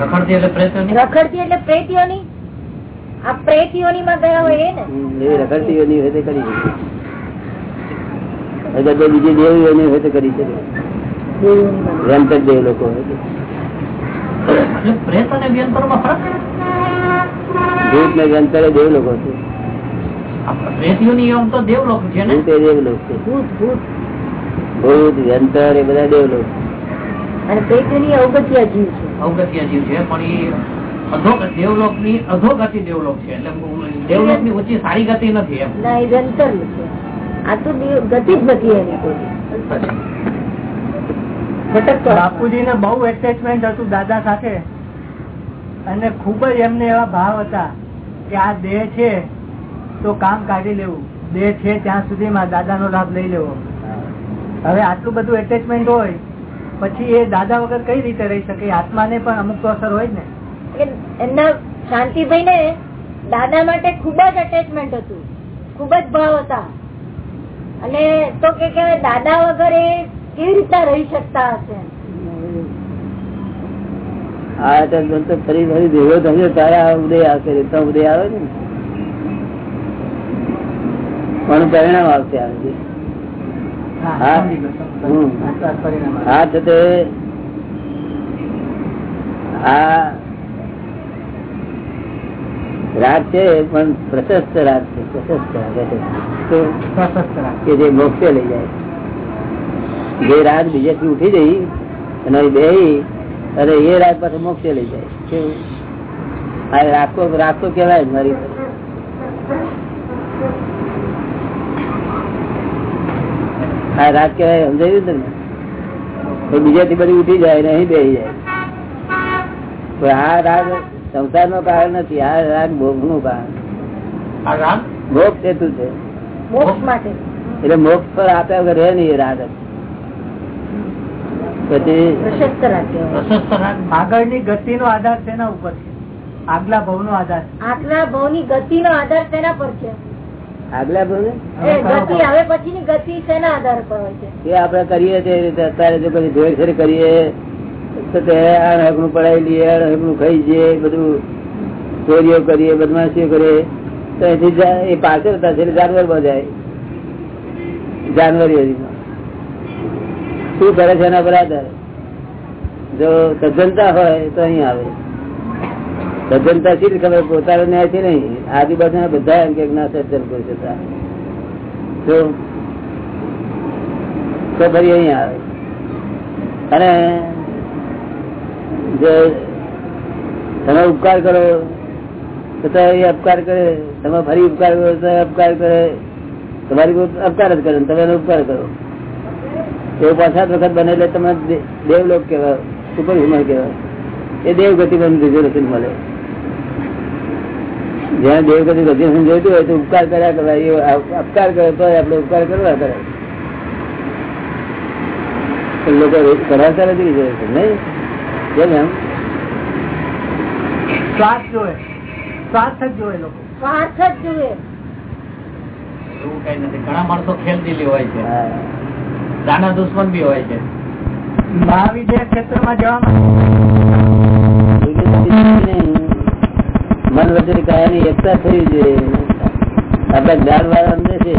રખડતી એટલે પ્રેતીઓની? રખડતી એટલે પ્રેતીઓની? દેવ લોકો છે પ્રેતીઓની તો દેવલોક છે ને? તે એ છે. ભૂત ભૂત. ભૂત વ્યંતર એ બધા દેવલોક. અને પ્રેતીઓની અવગત્યા જીવ છે. અવગત્યા જીવ છે પણ એ દેવલોકની અધોગતિ દેવલોક છે. એટલે દેવલોકની ઊંચી સારી ગતિ નથી એમ. ના એ જંતર છે આ તો ગતિ જ નથી એની કોઈ. ભટકતો બહુ એટેચમેન્ટ હતું દાદા સાથે. અને ખૂબ જ એમને એવા ભાવ હતા કે આ દેહ છે તો કામ કાઢી લેવું. દેહ છે ત્યાં સુધીમાં દાદાનો લાભ લઈ લેવો. હવે આટલું બધું એટેચમેન્ટ હોય પછી એ દાદા વગર કઈ રીતે રહી શકે? આત્માને પણ અમુક તો અસર હોય ને. એમના શાંતિભાઈ ને દાદા માટે ખૂબ જ અટેચમેન્ટ હતું. ખૂબ જ ભાવ હતા. અને તો કે કે દાદા વગર એ કેવી રીતના રહી શકતા હશે? આ તો તો ફરી ફરી ભેગો થશે તારે આ ઉદય આવશે રીતનો ઉદય આવે ને. પણ પરિણામ આવશે આવે હા, હા. આ આ છે પણ પ્રશસ્ત રાગ છે. પ્રશસ્ત રાગ એટલે તો પ્રશસ્ત રાગ. કે જે મોક્ષે લઈ જાય. જે રાગ બીજેથી ઉઠી જઈ અને બે બેહી અને એ રાત પાછો મોક્ષે લઈ જાય. કેવું? આ રાખો રાખતો કેવાય મારી આ રાત કેવાય સમજાયું ને બીજા તો બીજાથી બધી ઉઠી જાય ને અહીં બે જાય. આ રાગ સંસાર નો કારણ નથી આ રાગ ભોગનું કારણ ભોગ મોક્ષ છે એટલે મોક્ષ પર આપ્યા વગર રહે નહીં રાગ પછી રાખ્યો પ્રશસ્ત રાગ આધાર તેના ઉપર છે. આગલા ભવનો આધાર આટલા ગતિ નો આધાર તેના પર છે. આગલા ભાવે એ ગતિ હવે પછીની ગતિ શેના આધાર પર હોય છે? એ આપણે કરીએ તે અત્યારે જો કરીએ તો પડાવી લઈએ આ ખાઈ જઈએ બધું ચોરીઓ કરીએ, બદમાશીઓ કરીએ. તો એથી એ પાછળ થશે જાનવર બજાય જાનવરી શું કરે છે એના બરાબર જો સજ્જનતા હોય તો અહીં આવે. સજ્જનતા શી ખબર? પોતાનો ન્યાય છે નહીં. આજુબાજુના બધા એમ કે ના સજ્જન પુરુષ હતા જો, તો ફરી અહીં આવે. અને તમે ઉપકાર કરો, તો એ અપકાર કરે. તમે ફરી ઉપકાર કરો, તો અપકાર કરે. તમારી અપકાર જ કરે તમે એનો ઉપકાર કરો. એવું પાછા વખત બને એટલે તમે દેવલોક કહેવાય સુપર હ્યુમન કહેવાય. એ દેવગતિ બંધ રિઝર્વેશન મળે. જ્યાં દેવગતિ રિઝર્વેશન જોઈતું હોય, તો ઉપકાર કર્યા કરાય. એ અપકાર કરે તો આપણે ઉપકાર કરવા કરે પણ લોકો કરાવતા નથી રિઝર્વેશન નહીં? કેમ એમ? શ્વાસ જોવે. શ્વાસ જ જોવે લોકો. સ્વાર્થ જ જુએ એવું કઈ નથી. ઘણા માણસો ખેલદિલી હોય છે. હા. દુશ્મન બી હોય છે. મહાવિદ્ય ક્ષેત્રમાં મન વચન કાયા ની. એકતા થવી જોઈએ આપડા જ્ઞાન વાળા સમજે છે.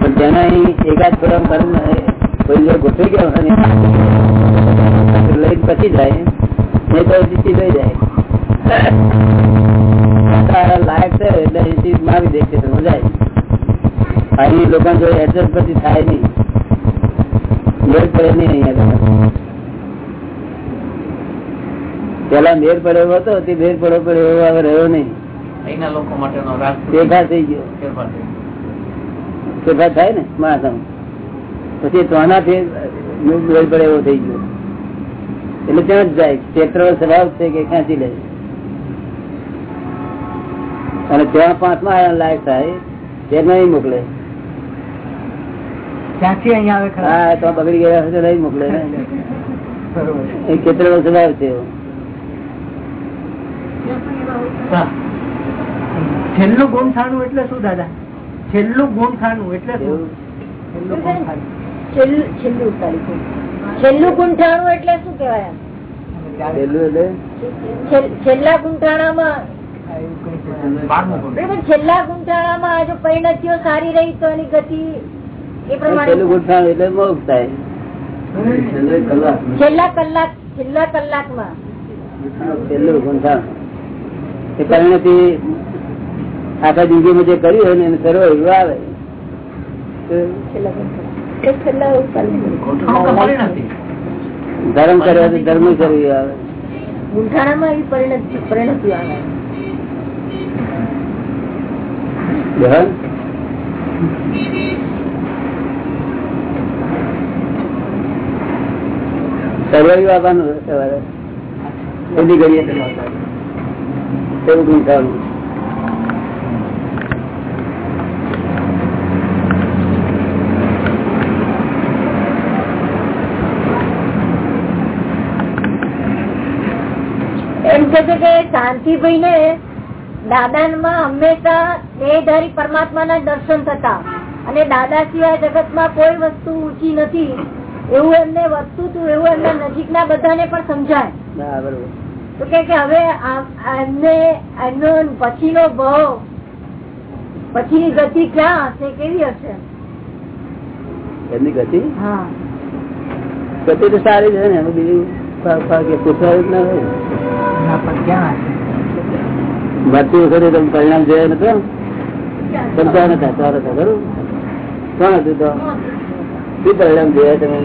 પણ તેના એકાદ થોડા કર્મ કોઈ જો ગોઠવી ગયો લઈને પછી જાય. નહીં તો જીતી લઈ જાય. લાયક છે એટલે અહીંથી મારી દે છે જાય. અહીં લોકો જો એડજસ્ટ પછી થાય નહીં. મેળ પડે નહીં અહીંયા પેલા મેર પડ્યો હતો તે મેર પડ્યો પડ્યો એવો હવે રહ્યો નહીં. અહીંના લોકો માટેનો રાગ ફેરફાર થઈ ગયો. ફેરફાર થાય. ને? મહાસમ પછી ત્રણાથી પડે એવો થઈ ગયો. એટલે ત્યાં જ જાય. ક્ષેત્ર સ્વભાવ છે કે ખેંચી લે અને ત્યાં પાંચમા આયા લાયક થાય તે નહીં મોકલે. ત્યાંથી અહીંયા આવે હા તો બગડી ગયા હશે નહીં મોકલે. એ ક્ષેત્ર સ્વભાવ છે એવો. હા. છેલ્લું એટલે શું દાદા? છેલ્લું ગુણ થાણું એટલે શું? છેલ્લું ગુણથાણું. છેલ્લું છેલ્લું તારીખું છેલ્લું ગુંઠાણું એટલે શું કેવાય છેલ્લા ગુંઠાણામાં છેલ્લા ગુંઠાણામાં જો પરિણતિઓ સારી રહી તો એની ગતિ એ પ્રમાણે ગુંઠાણ એટલે મોક્ષ થાય. છેલ્લા કલાક. છેલ્લા કલાકમાં. પેલું ગુંઠાણ. એ પરિણતિ આખા જિંદગીમાં જે કર્યું હોય ને એને સર્વ એવું આવે. તો છેલ્લા ધર્મ કર્યો ધર્મ કરવી આવે. ગુંઠાણામાં એવી પરિણતિ પરિણતિ આવે? સરવાળીઓ આવવાનું સવારે. પેલી ઘડીએ એવું એમ કે છે કે ને ને દાદામાં હંમેશા દેહધારી પરમાત્માના દર્શન થતા. અને દાદા સિવાય જગતમાં કોઈ વસ્તુ ઊંચી નથી. એવું એમને વધતું હતું એવું એમના નજીકના બધાને પણ સમજાય. તો કે હવે એમને એમનો પછીનો ભાવ પછીની ગતિ ક્યાં હશે કેવી હશે? એમની ગતિ? હા. ગતિ તો સારી છે ને એનું બીજું પૂછવાનું ના હોય. ના? મરતી વખતે તમે પરિણામ જોયા નતો? સમજા નતા ચાર હતા ખરું? કોણ હતું તો? શું પરિણામ જોયા તમે?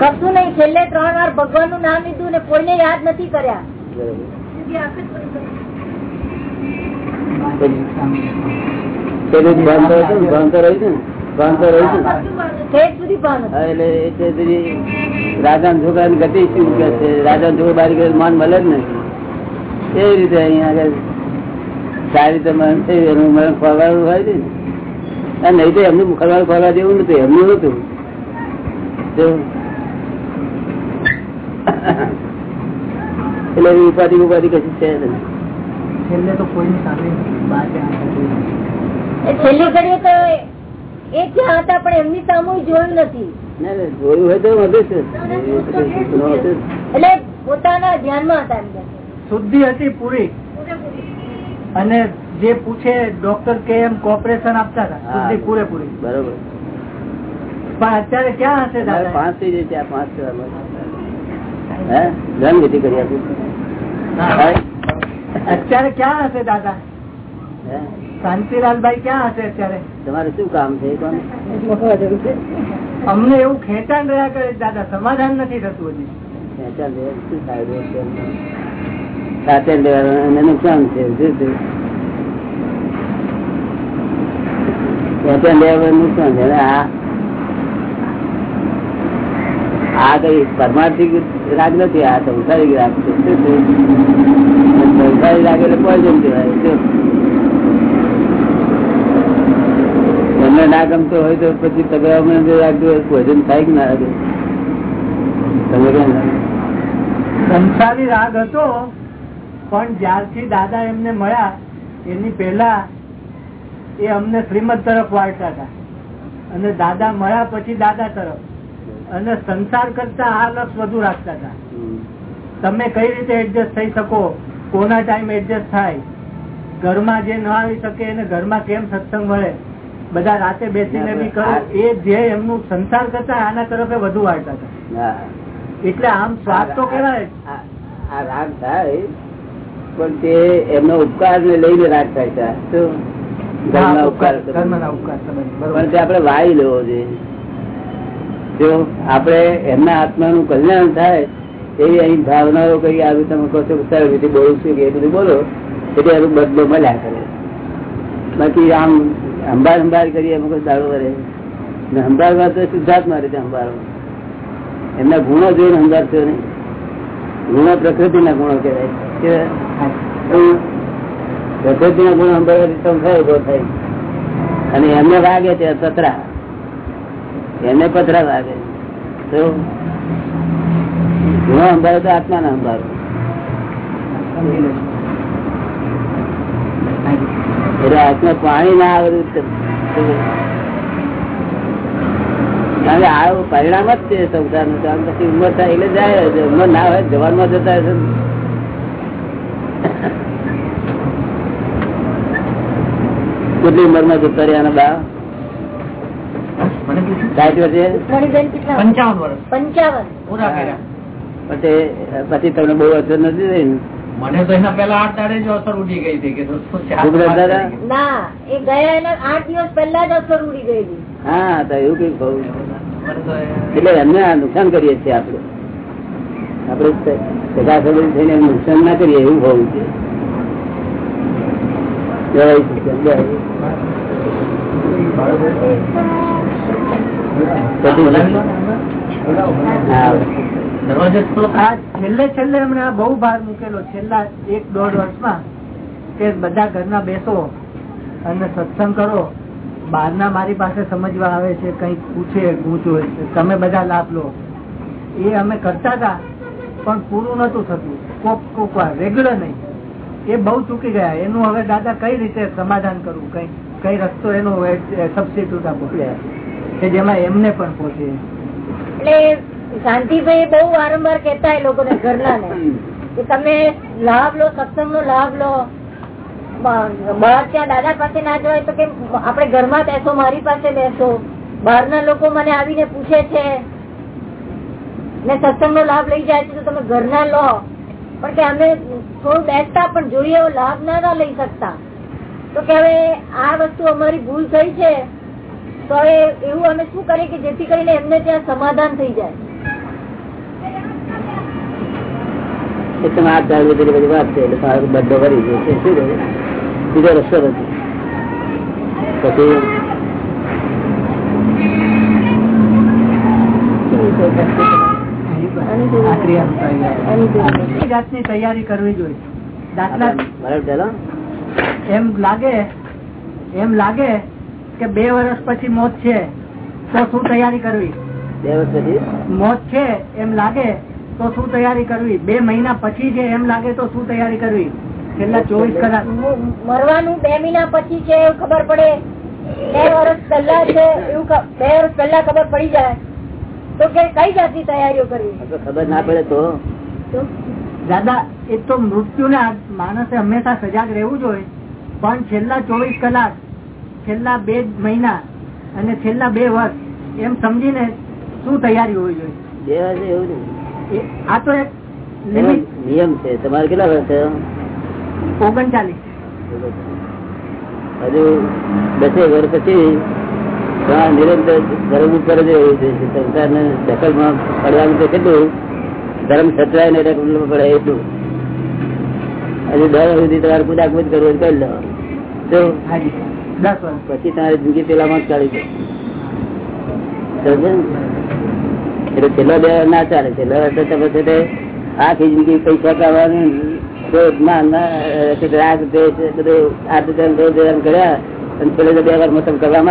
કશું નહીં છેલ્લે ત્રણ વાર ભગવાનનું નામ લીધું ને કોઈને યાદ નથી કર્યા. હતું ને, ભાન તો રહ્યું છે ને રાજા ગતિ શું કે છે? રાજા છોકરા બારી માન મળે જ નથી એ રીતે અહીંયા આગળ સારી રીતે મરણ થયું એનું મરણ ખોરવાનું હોય છે ને. અને નહીં તો એમનું ખરવાનું ખોરવા જેવું નતું એમનું નતું એટલે એવી ઉપાધિ ઉપાધિ કશું છે છેલ્લે તો કોઈની સામે છેલ્લી ઘડીએ તો એ ત્યાં હતા પણ એમની સામે જોયું નથી. ના, ના, જોયું હોય તો વધુ છે. જોયું હોય તો કશું ન હતું. એટલે પોતાના ધ્યાનમાં હતા કે. શુદ્ધિ હતી પૂરી. અને જે પૂછે ડોક્ટર કે એમ કોપરેશન આપતા હતા. શુદ્ધિ પૂરેપૂરી. બરોબર. પણ અત્યારે ક્યાં હશે દાદા? પાંચ થઈ જાય પાંચ હે? ધન વિધિ કરી આપું. અત્યારે ક્યાં હશે દાદા? હે? શાંતિલાલભાઈ ક્યાં હશે અત્યારે? તમારે શું કામ છે અમને એવું ખેંચાણ રહ્યા કરે દાદા. સમાધાન નથી થતું હજી. નુકસાન છે નુકસાન છે. આ આ કઈ પરમાર્થિક રાગ નથી આ સંસારિક રાગ છે સંસારી રાગ એટલે પોઈઝન કહેવાય શું? એમને ના ગમતો હોય તો પછી તગડામાં રાખજો ભોજન થાય કે ના રાખે? તમે કેમ સંસારી રાગ હતો પણ જ્યારથી દાદા એમને મળ્યા એની પહેલા એ અમને શ્રીમદ તરફ વાળતા હતા. અને દાદા મળ્યા પછી દાદા તરફ. અને સંસાર કરતા આ લક્ષ વધુ રાખતા હતા. તમે કઈ રીતે એડજસ્ટ થઈ શકો? કોના ટાઈમ એડજસ્ટ થાય? ઘરમાં જે ન આવી શકે એને ઘરમાં કેમ સત્સંગ મળે? બધા રાતે બેસીને બી કરો એ જે એમનું સંસાર કરતા આના તરફે વધુ વાળતા હતા. એટલે આમ સ્વાદ તો કેવાય આ રાગ થાય પણ તે એમનો ઉપકાર ને લઈને રાગ થાય છે. પણ તે વાળી લેવો જોઈએ. જો એમના આત્માનું કલ્યાણ થાય એવી અહીં ભાવનાઓ કઈ આવી તમે કહો છો રીતે બોલું છું કે એ બધું બોલો એટલે એનો બદલો મળ્યા કરે. બાકી આમ અંબાર અંબાર કરીએ, એમાં કોઈ દાડો વરે ને અંબારમાં તો શુદ્ધાત્મા રીતે અંબારો. એમના ગુણો જોઈને થયો નહીં. ગુણો પ્રકૃતિના ગુણો કહેવાય. પ્રકૃતિના ગુણો અંબારવાથી સંસાર ઊભો થાય. અને એમને વાગે છે, પતરા. એમને પતરા વાગે. તો ગુણો અંબારો તો આત્માના અંબારો. એટલે આત્મા પાણી ના આવે કારણ આ પરિણામ જ છે સંસારનું આમ પછી ઉંમર થાય એટલે જાય. ઉંમર ના હોય જવાનમાં જતા હશે. કેટલી ઉંમરમાં જતા રહ્યા બા? પછી તમને બહુ અસર નથી થઈ ને? મને તો એના પેલા આઠ દાડે જ અસર ઉડી ગઈ હતી કે? ના એ ગયા એના આઠ દિવસ પહેલા જ અસર ઉડી ગયેલી હા તો એવું કઈ કહું એટલે એમને નુકસાન કરીએ છીએ આપડે આપડે થઈને નુકસાન ના કરીએ એવું હોવું છે. હા. બહુ ભાર મૂકેલો, છેલ્લા એક દોઢ વર્ષમાં, કે બધા ઘરના બેસો અને સત્સંગ કરો. બહારના મારી પાસે સમજવા આવે છે, કઈ પૂછે, ગૂંચો તમે બધા લાભ લો. એ અમે કરતા હતા, પણ પૂરું નતું થતું. કોક કોક રેગ્યુલર નહીં. એ બહુ ચૂકી ગયા. એનું હવે દાદા કઈ રીતે સમાધાન કરવું? કઈ કઈ રસ્તો એનો સબસ્ટિટ્યુટ આપો. કે જેમાં એમને પણ પહોંચે એટલે શાંતિભાઈ બહુ વારંવાર કેતા એ લોકોને ઘરના ને કે તમે લાભ લો સત્સંગ નો લાભ લો. બહાર ત્યાં દાદા પાસે ના જવાય તો કે આપડે ઘરમાં બેસો મારી પાસે બેસો બહારના લોકો મને આવીને પૂછે છે ને સત્સંગ નો લાભ લઈ જાય છે તો તમે ઘરના લો. પણ કે અમે થોડું બેસતા પણ જોઈએ એવો લાભ ના ના લઈ શકતા. તો કે હવે આ વસ્તુ અમારી ભૂલ થઈ છે તો હવે એવું અમે શું કરીએ કે જેથી કરીને એમને ત્યાં સમાધાન થઈ જાય. એ તમે આ ચાલુ બધી બધી વાત છે એટલે તમારે બધો કરી ગયો છે. શું બીજો રસ્તો નથી. પછી જાતની તૈયારી કરવી જોઈએ. દાખલા એમ લાગે એમ લાગે કે બે વર્ષ પછી મોત છે તો શું તૈયારી કરવી? બે વર્ષ પછી? મોત છે એમ લાગે તો શું તૈયારી કરવી? બે મહિના પછી છે એમ લાગે તો શું તૈયારી કરવી? છેલ્લા ચોવીસ કલાક. મરવાનું બે મહિના પછી છે એવું ખબર પડે. બે વર્ષ પહેલા છે એવું બે વર્ષ પહેલા ખબર પડી જાય. તો કે કઈ જાતની તૈયારીઓ કરવી? ખબર ના પડે તો. તો? દાદા એ તો મૃત્યુ ને માણસે હંમેશા સજાગ રહેવું જોઈએ પણ છેલ્લા ચોવીસ કલાક છેલ્લા બે મહિના અને છેલ્લા બે વર્ષ એમ સમજીને શું તૈયારી હોવી જોઈએ? બે વર્ષ એવું નહીં આ તો એક નિયમ છે. તમારે કેટલા વર્ષ થયો? ઓગણચાલીસ. હજુ બસે વર્ષ પછી નિરંતર ધર્મ ઉપર જ સંસારને દખલમાં પડવાનું તો કેટલું ધર્મ સચવાય ને દખલમાં પડે એટલું. હજુ દર સુધી તમારે કુદાકુદ કરવું કરી લો તો પછી તમારી જિંદગી પેલામાં જ ચાલી જાય. સમજ્યા ને? એટલે છેલ્લો બે ના ચાલે. છેલ્લો વર્ષ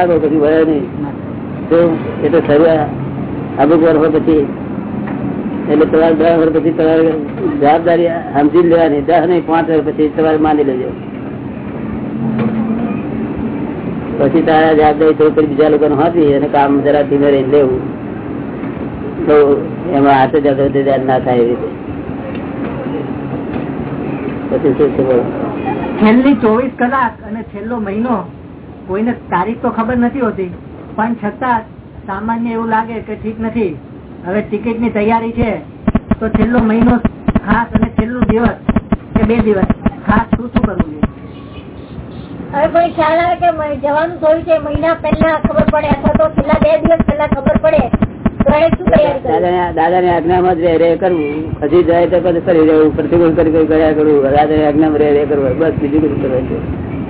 તો પછી વળે નહીં. તો એ એટલે જવાબદારી સમજી લેવાની. દસ નહીં, પાંચ વર્ષ પછી તમારે માની લેજો. પછી તારા જવાબદારી થોડી બીજા લોકોને હતી અને કામ જરા ધીમે રહી લેવું. તો એમાં હાથે જતો ધ્યાન ના થાય એવી રીતે. પછી શું છે છેલ્લી ચોવીસ કલાક અને છેલ્લો મહિનો કોઈને તારીખ તો ખબર નથી હોતી પણ છતાં સામાન્ય એવું લાગે કે ઠીક નથી. હવે ટિકિટની તૈયારી છે તો છેલ્લો મહિનો ખાસ અને છેલ્લું દિવસ કે બે દિવસ ખાસ શું શું કરવું જોઈએ? હવે કોઈ ખ્યાલ આવે કે જવાનું થયું છે મહિના પહેલા ખબર પડે અથવા તો છેલ્લા બે દિવસ પહેલા ખબર પડે દાદા ને આજ્ઞામાં જ રહે રે કરવું. હજી જાય તો ફરી જવું પ્રતિકૂળ કરી કરી કર્યા કરવું દાદા ની આજ્ઞામાં રે રે કરવું. બસ બીજું કશું કરવાનું